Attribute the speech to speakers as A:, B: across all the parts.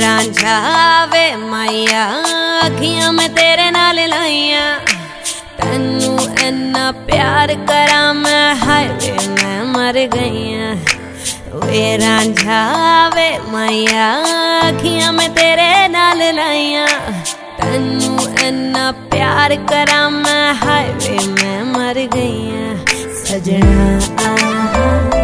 A: ਰਾਂਝਾ ਵੇ ਮਾਇਆ ਅੱਖੀਆਂ ਮੈਂ ਤੇਰੇ ਨਾਲ ਲਾਈਆਂ ਤੈਨੂੰ ਇੰਨਾ ਪਿਆਰ ਕਰਾਂ ਮੈਂ ਹਾਏ ਵੇ ਮੈਂ ਮਰ ਗਈਆਂ ਵੇ ਰਾਂਝਾ ਵੇ ਮਾਇਆ ਅੱਖੀਆਂ ਮੈਂ ਤੇਰੇ ਨਾਲ ਲਾਈਆਂ ਤੈਨੂੰ ਇੰਨਾ ਪਿਆਰ ਕਰਾਂ ਮੈਂ ਹਾਏ ਵੇ ਮੈਂ ਮਰ ਗਈਆਂ ਸਜਣਾ ਆਹਾ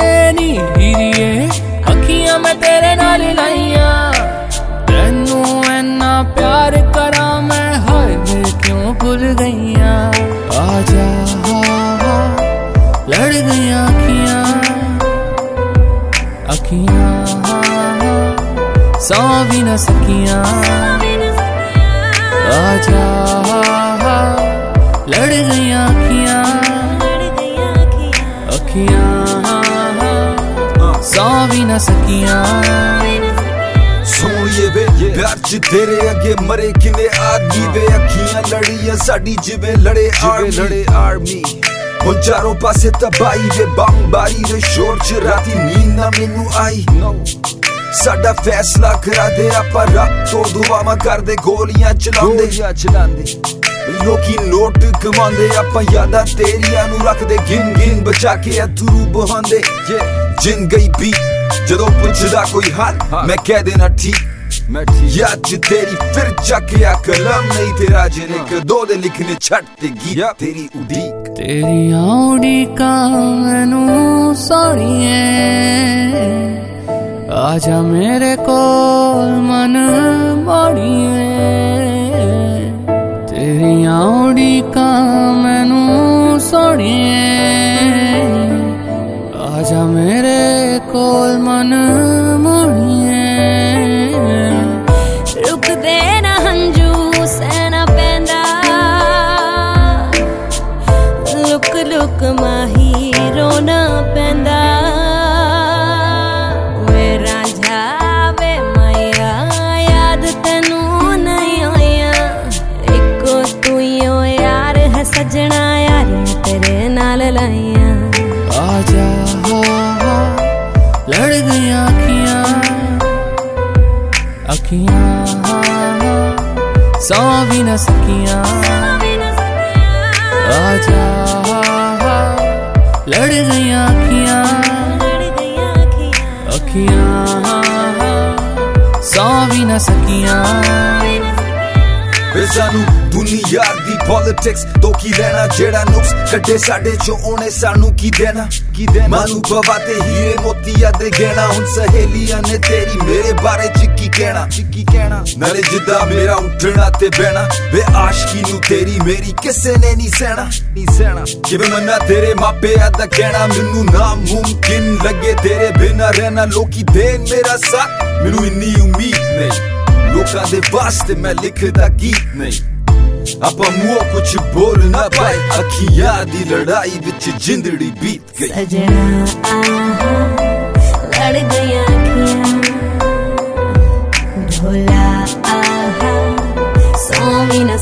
B: ਤੇਰੇ ਨਾਲ ਲਾਈਆਂ ਤੈਨੂੰ ਇੰਨਾ ਪਿਆਰ ਕਰਾਂ ਮੈਂ ਹਾਏ ਵੇ ਕਿਉਂ ਭੁੱਲ ਗਈਆਂ ਆ ਜਾ ਲੜ ਗਈਆਂ ਅੱਖੀਆਂ ਅੱਖੀਆਂ ਸੌ ਵੀ ਨਾ ਸਕੀਆਂ ਆ ਜਾ ਲੜ ਗਈਆਂ ਅੱਖੀਆਂ ਅੱਖੀਆਂ ਸੌ ਵੀ ਨਾ ਸਕੀਆਂ
C: ਸੋਹਣੀਏ ਵੇ ਪਿਆਰ ਚ ਤੇਰੇ ਅੱਗੇ ਮਰੇ ਕਿਵੇਂ ਆਦਮੀ ਵੇ ਅੱਖੀਆਂ ਲੜੀਆਂ ਸਾਡੀ ਜਿਵੇਂ ਲੜੇ ਆਰਮੀ ਲੜੇ ਆਰਮੀ ਹੁਣ ਚਾਰੋਂ ਪਾਸੇ ਤਬਾਈ ਵੇ ਬੰਬਾਰੀ ਦੇ ਸ਼ੋਰ ਚ ਰਾਤੀ ਨੀਂਦ ਨਾ ਮੈਨੂੰ ਆਈ। ਸਾਡਾ ਫੈਸਲਾ ਕਰਾ ਦੇ ਆਪਾਂ ਰੱਬ ਤੋਂ ਦੁਆਵਾਂ ਕਰਦੇ ਗੋਲੀਆਂ ਚਲਾਉਂਦੇ। ਚਲਾਉਂਦੇ। ਲੋਕੀ ਨੋਟ ਕਮਾਉਂਦੇ ਆਪਾਂ ਯਾਦਾਂ ਤੇਰੀਆਂ ਨੂੰ ਰੱਖਦੇ। ਗਿਣ ਗਿਣ ਬਚਾ ਕੇ ਅਧਰੂ ਬਹਾਂਦੇ ਜਿੰਨ ਗਈ ਵੀ ਜਦੋਂ ਪੁੱਛਦਾ ਕੋਈ ਹਾਲ ਮੈਂ ਕਹਿ ਦੇਣਾ ਠੀਕ। ਯਾਦ ਚ ਤੇਰੀ ਫਿਰ ਚੱਕਿਆ ਕਲਮ ਨਹੀਂ ਤੇਰਾ ਜਿਹਨੇ ਕਦੋਂ ਦੇ ਲਿਖਨੇ ਛੱਡ ਤੇ ਗੀਤ। ਤੇਰੀ ਉਡੀਕ।
B: ਤੇਰੀਆਂ ਉਡੀਕਾਂ ਮੈਨੂੰ ਸੋਣੀਏ ਆ ਜਾ ਮੇਰੇ ਕੋਲ ਮਨ ਮੋੜੀਏ ਤੇਰੀਆਂ ਉਡੀਕਾਂ ਮੈਨੂੰ ਸੋਣੀਏ सखिया सौ
A: भी न आजा लड़ गई अखिया अखिया सौ भी न ਵੇ
C: ਸਾਨੂੰ ਦੁਨੀਆ ਦੀ ਪੋਲਿਟਿਕਸ ਤੋਂ ਕੀ ਲੈਣਾ ਜਿਹੜਾ ਨੁਕਸ ਕੱਢੇ ਸਾਡੇ ਚੋਂ ਉਹਨੇ ਸਾਨੂੰ ਕੀ ਦੇਣਾ ਕੀ ਦੇਣਾ ਮਾਨੂੰ ਬਵਾ ਤੇ ਹੀਰੇ ਮੋਤੀਆਂ ਦੇ ਗਹਿਣਾ ਹੁਣ ਸਹੇਲੀਆਂ ਨੇ ਤੇਰੀ ਮੇਰੇ ਬਾਰੇ ਚ ਕਹਿਣਾ ਕੀ ਕਹਿਣਾ ਨਾਲੇ ਜਿੱਦਾਂ ਮੇਰਾ ਉੱਠਣਾ ਤੇ ਬਹਿਣਾ ਵੇ ਆਸ਼ਕੀ ਨੂੰ ਤੇਰੀ ਮੇਰੀ ਕਿਸੇ ਨੇ ਨਹੀਂ ਸਹਿਣਾ ਨਹੀਂ ਸਹਿਣਾ ਕਿਵੇਂ ਮੰਨਾ ਤੇਰੇ ਮਾਪਿਆਂ ਦਾ ਕਹਿਣਾ ਮੈਨੂੰ ਨਾ ਮੁਮਕਿਨ ਲੱਗੇ ਤੇਰੇ ਬਿਨਾ ਰਹਿਣਾ ਲੋਕੀ ਦੇਣ ਮੇਰਾ ਸਾਥ ਮੈਨੂੰ ਇੰਨੀ ਉਮੀਦ ਨਹੀਂ ਲੋਕਾਂ ਦੇ ਵਾਸਤੇ ਮੈਂ ਲਿਖਦਾ ਗੀਤ ਨਹੀਂ ਆਪਾਂ ਮੂੰਹ ਕੁਝ ਬੋਲ ਨਾ ਪਾਈ ਅੱਖੀਆਂ ਦੀ ਲੜਾਈ ਵਿੱਚ ਜਿੰਦੜੀ ਬੀਤ ਗਈ
A: ਸਜਣਾ ਆਹਾ ਲੜ ਗਈਆਂ ਅੱਖੀਆਂ ਢੋਲਾ ਆਹਾ ਸੋਮੀ ਨਾ